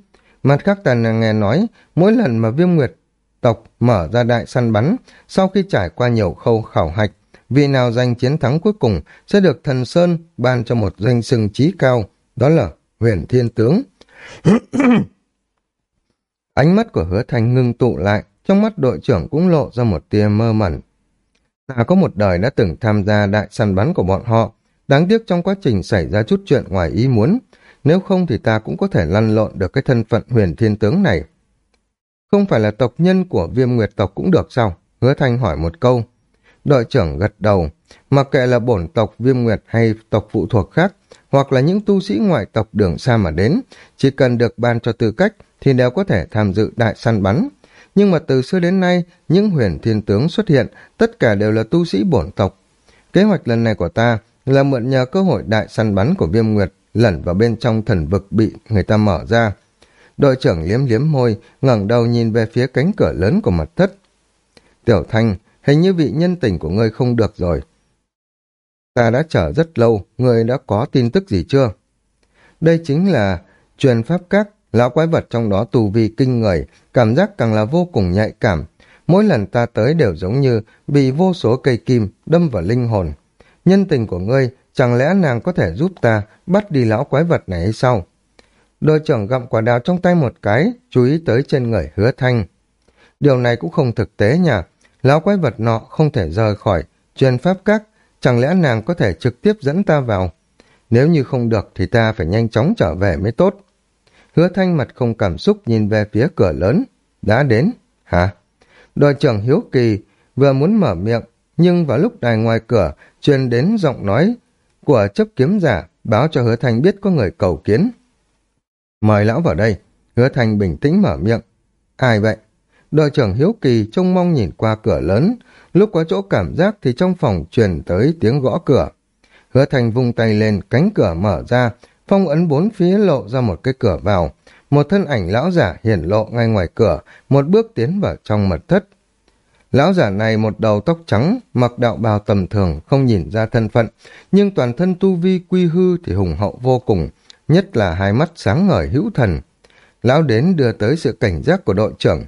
Mặt khác ta nghe nói, mỗi lần mà viêm nguyệt tộc mở ra đại săn bắn, sau khi trải qua nhiều khâu khảo hạch, vị nào giành chiến thắng cuối cùng sẽ được thần Sơn ban cho một danh sừng trí cao, đó là huyền thiên tướng. (coughs) Ánh mắt của hứa thanh ngưng tụ lại, trong mắt đội trưởng cũng lộ ra một tia mơ mẩn. Ta có một đời đã từng tham gia đại săn bắn của bọn họ, đáng tiếc trong quá trình xảy ra chút chuyện ngoài ý muốn, nếu không thì ta cũng có thể lăn lộn được cái thân phận huyền thiên tướng này. Không phải là tộc nhân của viêm nguyệt tộc cũng được sao? Hứa thanh hỏi một câu. Đội trưởng gật đầu. Mặc kệ là bổn tộc viêm nguyệt hay tộc phụ thuộc khác, hoặc là những tu sĩ ngoại tộc đường xa mà đến, chỉ cần được ban cho tư cách thì đều có thể tham dự đại săn bắn. Nhưng mà từ xưa đến nay, những huyền thiên tướng xuất hiện, tất cả đều là tu sĩ bổn tộc. Kế hoạch lần này của ta là mượn nhờ cơ hội đại săn bắn của viêm nguyệt lẩn vào bên trong thần vực bị người ta mở ra. Đội trưởng liếm liếm môi, ngẩng đầu nhìn về phía cánh cửa lớn của mật thất. Tiểu Thanh, hình như vị nhân tình của ngươi không được rồi. Ta đã chờ rất lâu, ngươi đã có tin tức gì chưa? Đây chính là truyền pháp các, lão quái vật trong đó tù vi kinh người, cảm giác càng là vô cùng nhạy cảm. Mỗi lần ta tới đều giống như bị vô số cây kim đâm vào linh hồn. Nhân tình của ngươi, chẳng lẽ nàng có thể giúp ta bắt đi lão quái vật này hay sao? Đội trưởng gặm quả đào trong tay một cái, chú ý tới trên người hứa thanh. Điều này cũng không thực tế nhỉ. Lão quái vật nọ không thể rời khỏi truyền pháp các, chẳng lẽ nàng có thể trực tiếp dẫn ta vào? Nếu như không được thì ta phải nhanh chóng trở về mới tốt. Hứa thanh mặt không cảm xúc nhìn về phía cửa lớn. Đã đến, hả? Đội trưởng Hiếu Kỳ vừa muốn mở miệng, nhưng vào lúc đài ngoài cửa truyền đến giọng nói của chấp kiếm giả báo cho hứa thanh biết có người cầu kiến. Mời lão vào đây. Hứa thanh bình tĩnh mở miệng. Ai vậy? Đội trưởng Hiếu Kỳ trông mong nhìn qua cửa lớn. Lúc có chỗ cảm giác thì trong phòng truyền tới tiếng gõ cửa. Hứa Thành vung tay lên, cánh cửa mở ra, phong ấn bốn phía lộ ra một cái cửa vào. Một thân ảnh lão giả hiển lộ ngay ngoài cửa, một bước tiến vào trong mật thất. Lão giả này một đầu tóc trắng, mặc đạo bào tầm thường, không nhìn ra thân phận, nhưng toàn thân tu vi quy hư thì hùng hậu vô cùng, nhất là hai mắt sáng ngời hữu thần. Lão đến đưa tới sự cảnh giác của đội trưởng.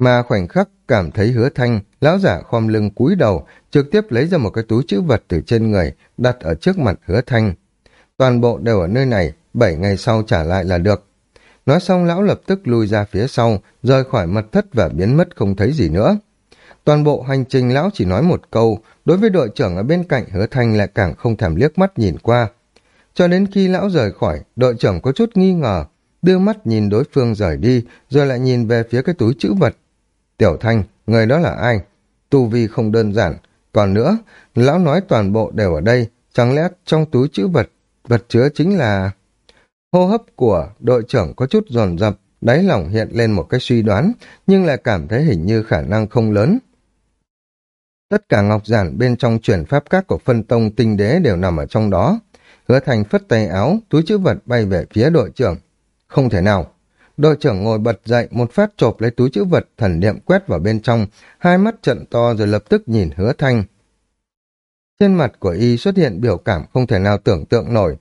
Mà khoảnh khắc cảm thấy hứa thanh, lão giả khom lưng cúi đầu, trực tiếp lấy ra một cái túi chữ vật từ trên người, đặt ở trước mặt hứa thanh. Toàn bộ đều ở nơi này, bảy ngày sau trả lại là được. Nói xong lão lập tức lui ra phía sau, rời khỏi mật thất và biến mất không thấy gì nữa. Toàn bộ hành trình lão chỉ nói một câu, đối với đội trưởng ở bên cạnh hứa thanh lại càng không thèm liếc mắt nhìn qua. Cho đến khi lão rời khỏi, đội trưởng có chút nghi ngờ, đưa mắt nhìn đối phương rời đi, rồi lại nhìn về phía cái túi chữ vật. Tiểu Thanh, người đó là ai? Tu vi không đơn giản. Còn nữa, lão nói toàn bộ đều ở đây, chẳng lẽ trong túi chữ vật, vật chứa chính là... Hô hấp của đội trưởng có chút dồn dập, đáy lòng hiện lên một cái suy đoán, nhưng lại cảm thấy hình như khả năng không lớn. Tất cả ngọc giản bên trong chuyển pháp các của phân tông tinh đế đều nằm ở trong đó. Hứa thành phất tay áo, túi chữ vật bay về phía đội trưởng. Không thể nào. Đội trưởng ngồi bật dậy, một phát chộp lấy túi chữ vật, thần niệm quét vào bên trong, hai mắt trận to rồi lập tức nhìn hứa thanh. Trên mặt của y xuất hiện biểu cảm không thể nào tưởng tượng nổi.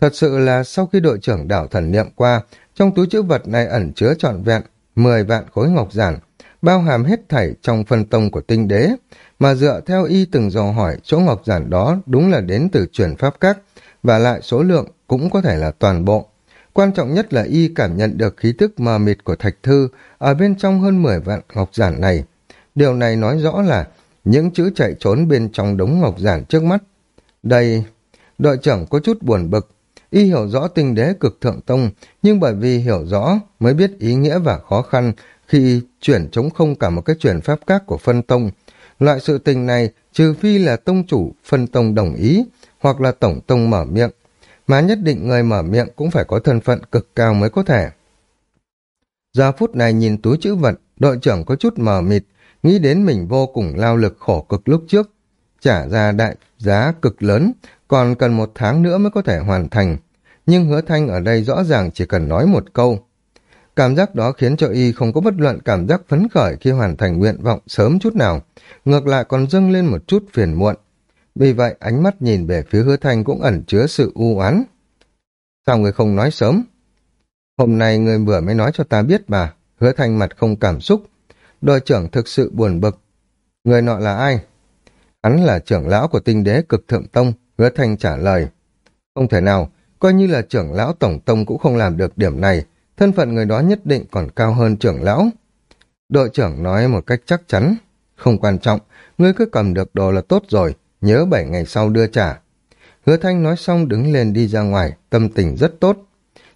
Thật sự là sau khi đội trưởng đảo thần niệm qua, trong túi chữ vật này ẩn chứa trọn vẹn 10 vạn khối ngọc giản, bao hàm hết thảy trong phân tông của tinh đế, mà dựa theo y từng dò hỏi chỗ ngọc giản đó đúng là đến từ chuyển pháp các, và lại số lượng cũng có thể là toàn bộ. Quan trọng nhất là y cảm nhận được khí tức mờ mịt của thạch thư ở bên trong hơn 10 vạn ngọc giản này. Điều này nói rõ là những chữ chạy trốn bên trong đống ngọc giản trước mắt. Đây, đội trưởng có chút buồn bực. Y hiểu rõ tinh đế cực thượng tông, nhưng bởi vì hiểu rõ mới biết ý nghĩa và khó khăn khi chuyển chống không cả một cái chuyển pháp các của phân tông. Loại sự tình này trừ phi là tông chủ phân tông đồng ý, hoặc là tổng tông mở miệng, mà nhất định người mở miệng cũng phải có thân phận cực cao mới có thể. Giờ phút này nhìn túi chữ vật, đội trưởng có chút mờ mịt, nghĩ đến mình vô cùng lao lực khổ cực lúc trước, trả ra đại giá cực lớn, còn cần một tháng nữa mới có thể hoàn thành. Nhưng hứa thanh ở đây rõ ràng chỉ cần nói một câu. Cảm giác đó khiến cho y không có bất luận cảm giác phấn khởi khi hoàn thành nguyện vọng sớm chút nào, ngược lại còn dâng lên một chút phiền muộn. Vì vậy ánh mắt nhìn về phía hứa thanh cũng ẩn chứa sự u oán. Sao người không nói sớm? Hôm nay người vừa mới nói cho ta biết mà. Hứa thanh mặt không cảm xúc. Đội trưởng thực sự buồn bực. Người nọ là ai? Hắn là trưởng lão của tinh đế cực thượng tông. Hứa thanh trả lời. Không thể nào, coi như là trưởng lão tổng tông cũng không làm được điểm này. Thân phận người đó nhất định còn cao hơn trưởng lão. Đội trưởng nói một cách chắc chắn. Không quan trọng, ngươi cứ cầm được đồ là tốt rồi nhớ bảy ngày sau đưa trả. Hứa Thanh nói xong đứng lên đi ra ngoài, tâm tình rất tốt.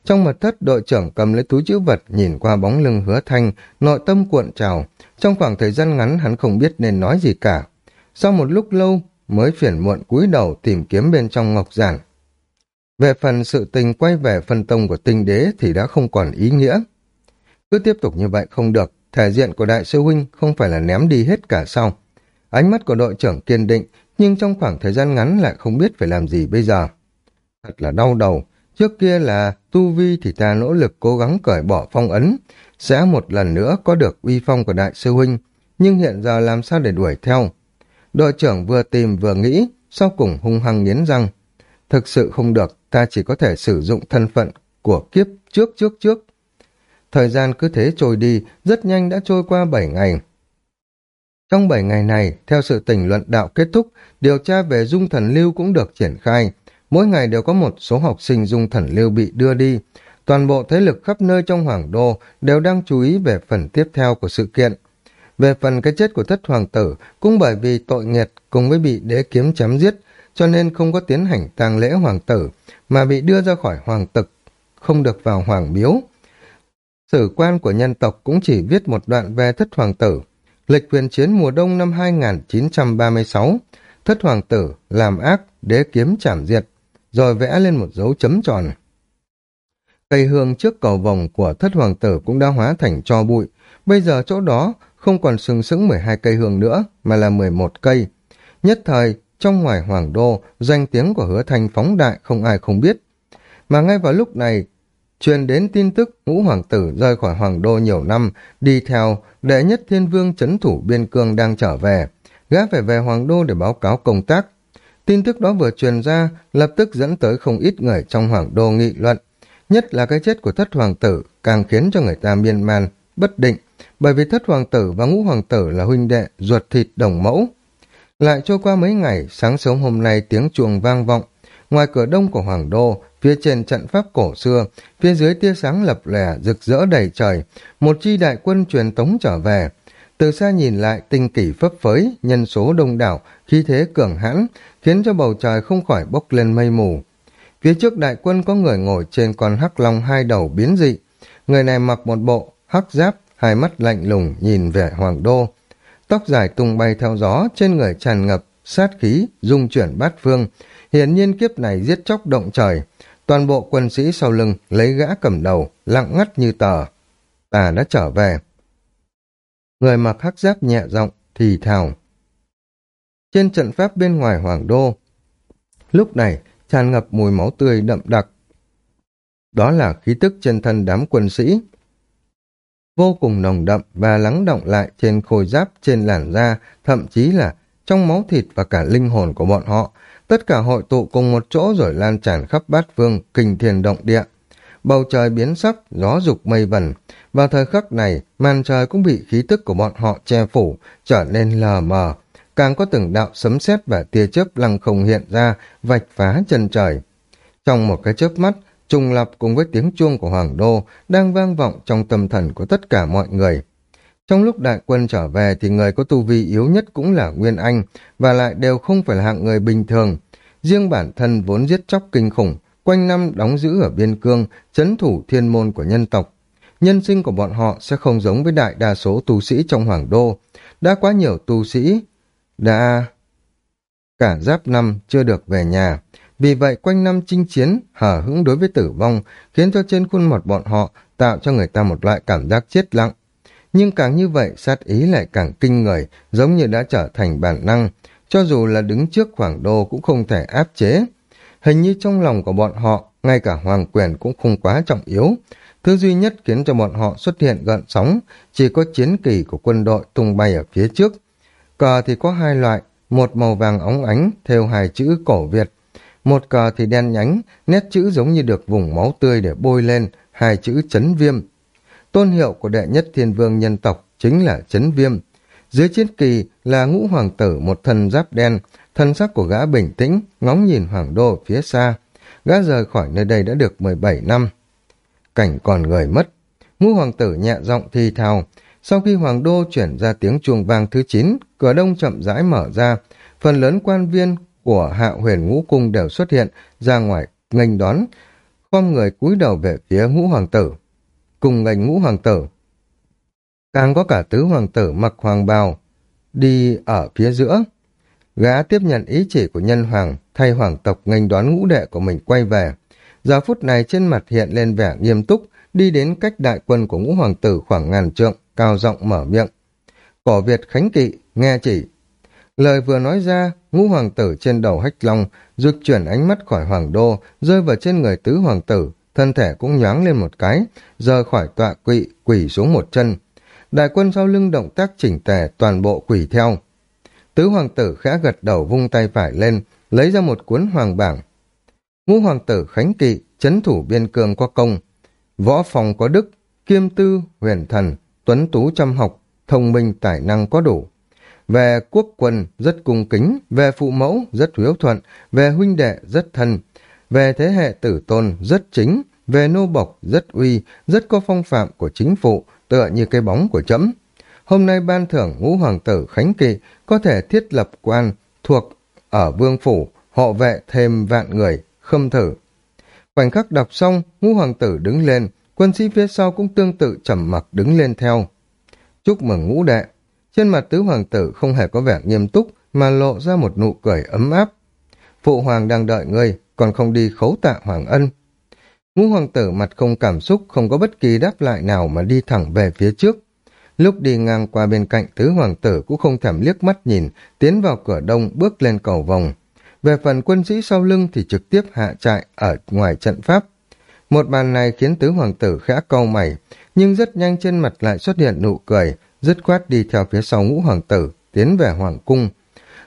Trong mật thất đội trưởng cầm lấy túi chữ vật nhìn qua bóng lưng hứa thanh, nội tâm cuộn trào. Trong khoảng thời gian ngắn hắn không biết nên nói gì cả. sau một lúc lâu mới phiền muộn cúi đầu tìm kiếm bên trong ngọc giản. Về phần sự tình quay về phân tông của tinh đế thì đã không còn ý nghĩa. Cứ tiếp tục như vậy không được, thể diện của đại sư huynh không phải là ném đi hết cả sau. Ánh mắt của đội trưởng kiên định, nhưng trong khoảng thời gian ngắn lại không biết phải làm gì bây giờ. Thật là đau đầu, trước kia là tu vi thì ta nỗ lực cố gắng cởi bỏ phong ấn, sẽ một lần nữa có được uy phong của đại sư huynh, nhưng hiện giờ làm sao để đuổi theo. Đội trưởng vừa tìm vừa nghĩ, sau cùng hung hăng nghiến răng. Thực sự không được, ta chỉ có thể sử dụng thân phận của kiếp trước trước trước. Thời gian cứ thế trôi đi, rất nhanh đã trôi qua 7 ngày. Trong 7 ngày này, theo sự tình luận đạo kết thúc, điều tra về dung thần lưu cũng được triển khai. Mỗi ngày đều có một số học sinh dung thần lưu bị đưa đi. Toàn bộ thế lực khắp nơi trong Hoàng Đô đều đang chú ý về phần tiếp theo của sự kiện. Về phần cái chết của thất hoàng tử, cũng bởi vì tội nghiệt cùng với bị đế kiếm chém giết, cho nên không có tiến hành tang lễ hoàng tử, mà bị đưa ra khỏi hoàng tực, không được vào hoàng miếu. Sử quan của nhân tộc cũng chỉ viết một đoạn về thất hoàng tử. Lịch huyền chiến mùa đông năm 2936, thất hoàng tử làm ác, đế kiếm chảm diệt, rồi vẽ lên một dấu chấm tròn. Cây hương trước cầu vòng của thất hoàng tử cũng đã hóa thành cho bụi, bây giờ chỗ đó không còn sừng sững 12 cây hương nữa, mà là 11 cây. Nhất thời, trong ngoài hoàng đô, danh tiếng của hứa thanh phóng đại không ai không biết. Mà ngay vào lúc này, truyền đến tin tức ngũ hoàng tử rời khỏi hoàng đô nhiều năm, đi theo đệ nhất thiên vương chấn thủ biên cương đang trở về, gã phải về hoàng đô để báo cáo công tác. Tin tức đó vừa truyền ra, lập tức dẫn tới không ít người trong hoàng đô nghị luận. Nhất là cái chết của thất hoàng tử càng khiến cho người ta miên man, bất định, bởi vì thất hoàng tử và ngũ hoàng tử là huynh đệ, ruột thịt đồng mẫu. Lại trôi qua mấy ngày, sáng sớm hôm nay tiếng chuồng vang vọng. Ngoài cửa đông của hoàng đô, phía trên trận pháp cổ xưa, phía dưới tia sáng lập lẻ, rực rỡ đầy trời, một chi đại quân truyền tống trở về. Từ xa nhìn lại, tinh kỷ phấp phới, nhân số đông đảo, khí thế cường hãn, khiến cho bầu trời không khỏi bốc lên mây mù. Phía trước đại quân có người ngồi trên con hắc long hai đầu biến dị. Người này mặc một bộ hắc giáp, hai mắt lạnh lùng nhìn về hoàng đô. Tóc dài tung bay theo gió, trên người tràn ngập, sát khí, dung chuyển bát phương. Hiển nhiên kiếp này giết chóc động trời. Toàn bộ quân sĩ sau lưng lấy gã cầm đầu, lặng ngắt như tờ. Ta đã trở về. Người mặc hắc giáp nhẹ giọng thì thào. Trên trận pháp bên ngoài hoàng đô, lúc này tràn ngập mùi máu tươi đậm đặc. Đó là khí tức trên thân đám quân sĩ. Vô cùng nồng đậm và lắng động lại trên khôi giáp, trên làn da, thậm chí là trong máu thịt và cả linh hồn của bọn họ. Tất cả hội tụ cùng một chỗ rồi lan tràn khắp bát phương, kinh thiền động địa. Bầu trời biến sắc, gió dục mây vẩn. Vào thời khắc này, màn trời cũng bị khí tức của bọn họ che phủ, trở nên lờ mờ, càng có từng đạo sấm sét và tia chớp lăng không hiện ra, vạch phá chân trời. Trong một cái chớp mắt, trùng lập cùng với tiếng chuông của Hoàng Đô đang vang vọng trong tâm thần của tất cả mọi người. Trong lúc đại quân trở về thì người có tu vi yếu nhất cũng là Nguyên Anh, và lại đều không phải là hạng người bình thường. Riêng bản thân vốn giết chóc kinh khủng, quanh năm đóng giữ ở biên cương, chấn thủ thiên môn của nhân tộc. Nhân sinh của bọn họ sẽ không giống với đại đa số tu sĩ trong Hoàng Đô. Đã quá nhiều tu sĩ đã cả giáp năm chưa được về nhà. Vì vậy quanh năm chinh chiến, hở hững đối với tử vong, khiến cho trên khuôn mặt bọn họ tạo cho người ta một loại cảm giác chết lặng. Nhưng càng như vậy, sát ý lại càng kinh người, giống như đã trở thành bản năng, cho dù là đứng trước hoàng đô cũng không thể áp chế. Hình như trong lòng của bọn họ, ngay cả hoàng quyền cũng không quá trọng yếu. Thứ duy nhất khiến cho bọn họ xuất hiện gợn sóng, chỉ có chiến kỳ của quân đội tung bay ở phía trước, Cờ thì có hai loại, một màu vàng óng ánh, theo hai chữ cổ Việt. Một cờ thì đen nhánh, nét chữ giống như được vùng máu tươi để bôi lên, hai chữ chấn viêm. Tôn hiệu của đệ nhất thiên vương nhân tộc chính là chấn viêm. Dưới chiến kỳ là ngũ hoàng tử một thân giáp đen, thân sắc của gã bình tĩnh, ngóng nhìn hoàng đô phía xa. Gã rời khỏi nơi đây đã được 17 năm. Cảnh còn người mất. Ngũ hoàng tử nhẹ giọng thi thào, sau khi Hoàng Đô chuyển ra tiếng chuông vang thứ 9, cửa đông chậm rãi mở ra, phần lớn quan viên của hạ huyền ngũ cung đều xuất hiện ra ngoài nghênh đón, khom người cúi đầu về phía ngũ hoàng tử. Cùng ngành ngũ hoàng tử, càng có cả tứ hoàng tử mặc hoàng bào, đi ở phía giữa. Gã tiếp nhận ý chỉ của nhân hoàng, thay hoàng tộc nghênh đón ngũ đệ của mình quay về. Giờ phút này trên mặt hiện lên vẻ nghiêm túc, đi đến cách đại quân của ngũ hoàng tử khoảng ngàn trượng, cao giọng mở miệng. Cổ Việt khánh kỵ, nghe chỉ. Lời vừa nói ra, ngũ hoàng tử trên đầu hách long, rực chuyển ánh mắt khỏi hoàng đô, rơi vào trên người tứ hoàng tử, thân thể cũng nhoáng lên một cái, rời khỏi tọa quỵ, quỳ xuống một chân. Đại quân sau lưng động tác chỉnh tề, toàn bộ quỳ theo. Tứ hoàng tử khẽ gật đầu vung tay phải lên, lấy ra một cuốn hoàng bảng. Ngũ hoàng tử khánh kỵ, chấn thủ biên cương có công, võ phòng có đức, kiêm tư, huyền thần, tuấn tú chăm học, thông minh tài năng có đủ. Về quốc quân rất cung kính, về phụ mẫu rất hiếu thuận, về huynh đệ rất thân, về thế hệ tử tôn rất chính, về nô bộc rất uy, rất có phong phạm của chính phụ, tựa như cái bóng của chấm. Hôm nay ban thưởng ngũ hoàng tử Khánh Kỵ có thể thiết lập quan thuộc ở vương phủ, hộ vệ thêm vạn người, khâm thử. Khoảnh khắc đọc xong, ngũ hoàng tử đứng lên, quân sĩ phía sau cũng tương tự trầm mặc đứng lên theo. Chúc mừng ngũ đệ. Trên mặt tứ hoàng tử không hề có vẻ nghiêm túc, mà lộ ra một nụ cười ấm áp. Phụ hoàng đang đợi ngươi, còn không đi khấu tạ hoàng ân. Ngũ hoàng tử mặt không cảm xúc, không có bất kỳ đáp lại nào mà đi thẳng về phía trước. Lúc đi ngang qua bên cạnh tứ hoàng tử cũng không thèm liếc mắt nhìn, tiến vào cửa đông bước lên cầu vòng. Về phần quân sĩ sau lưng thì trực tiếp hạ trại ở ngoài trận pháp. Một màn này khiến tứ hoàng tử khẽ cau mày, nhưng rất nhanh trên mặt lại xuất hiện nụ cười, dứt khoát đi theo phía sau ngũ hoàng tử, tiến về hoàng cung.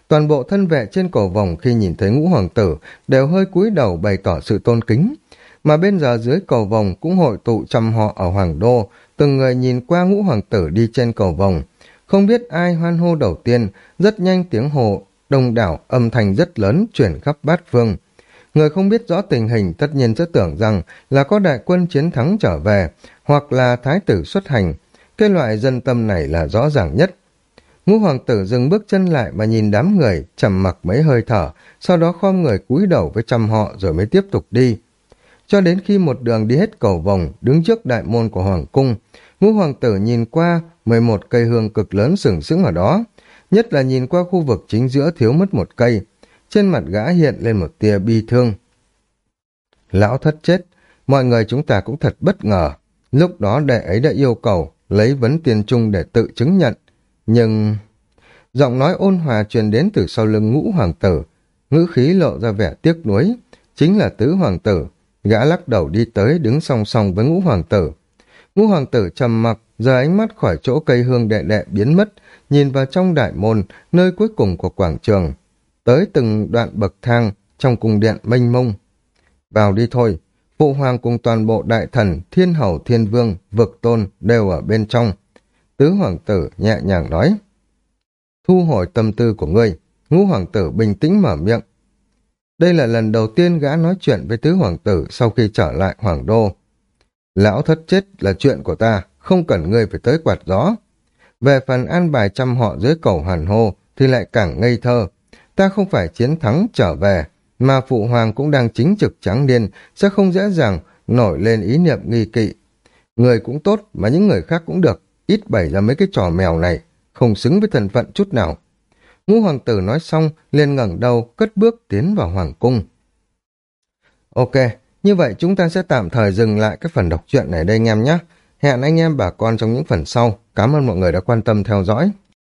Toàn bộ thân vệ trên cầu vòng khi nhìn thấy ngũ hoàng tử đều hơi cúi đầu bày tỏ sự tôn kính. Mà bên giờ dưới cầu vòng cũng hội tụ trăm họ ở hoàng đô, từng người nhìn qua ngũ hoàng tử đi trên cầu vòng. Không biết ai hoan hô đầu tiên, rất nhanh tiếng hồ, đông đảo, âm thanh rất lớn chuyển khắp bát phương. Người không biết rõ tình hình tất nhiên sẽ tưởng rằng là có đại quân chiến thắng trở về, hoặc là thái tử xuất hành. Cái loại dân tâm này là rõ ràng nhất. Ngũ hoàng tử dừng bước chân lại mà nhìn đám người, trầm mặc mấy hơi thở, sau đó khom người cúi đầu với trăm họ rồi mới tiếp tục đi. Cho đến khi một đường đi hết cầu vòng, đứng trước đại môn của hoàng cung, ngũ hoàng tử nhìn qua 11 cây hương cực lớn sừng sững ở đó, nhất là nhìn qua khu vực chính giữa thiếu mất một cây, trên mặt gã hiện lên một tia bi thương. Lão thất chết, mọi người chúng ta cũng thật bất ngờ, lúc đó đệ ấy đã yêu cầu lấy vấn tiền trung để tự chứng nhận, nhưng... Giọng nói ôn hòa truyền đến từ sau lưng ngũ hoàng tử, ngữ khí lộ ra vẻ tiếc nuối, chính là tứ hoàng tử, gã lắc đầu đi tới đứng song song với ngũ hoàng tử. Ngũ hoàng tử trầm mặc, giờ ánh mắt khỏi chỗ cây hương đệ đệ biến mất, nhìn vào trong đại môn, nơi cuối cùng của quảng trường, tới từng đoạn bậc thang trong cung điện mênh mông. Vào đi thôi, phụ hoàng cùng toàn bộ đại thần, thiên hầu thiên vương, vực tôn đều ở bên trong. Tứ hoàng tử nhẹ nhàng nói. Thu hồi tâm tư của ngươi, ngũ hoàng tử bình tĩnh mở miệng. Đây là lần đầu tiên gã nói chuyện với tứ hoàng tử sau khi trở lại hoàng đô. Lão thất chết là chuyện của ta, không cần ngươi phải tới quạt gió. Về phần an bài chăm họ dưới cầu hoàn hô thì lại càng ngây thơ. Ta không phải chiến thắng trở về, mà phụ hoàng cũng đang chính trực trắng điên, sẽ không dễ dàng nổi lên ý niệm nghi kỵ. Người cũng tốt, mà những người khác cũng được, ít bày ra mấy cái trò mèo này, không xứng với thần phận chút nào. Ngũ hoàng tử nói xong, liền ngẩng đầu, cất bước tiến vào hoàng cung. Ok, như vậy chúng ta sẽ tạm thời dừng lại cái phần đọc truyện này đây anh em nhé. Hẹn anh em bà con trong những phần sau. Cảm ơn mọi người đã quan tâm theo dõi.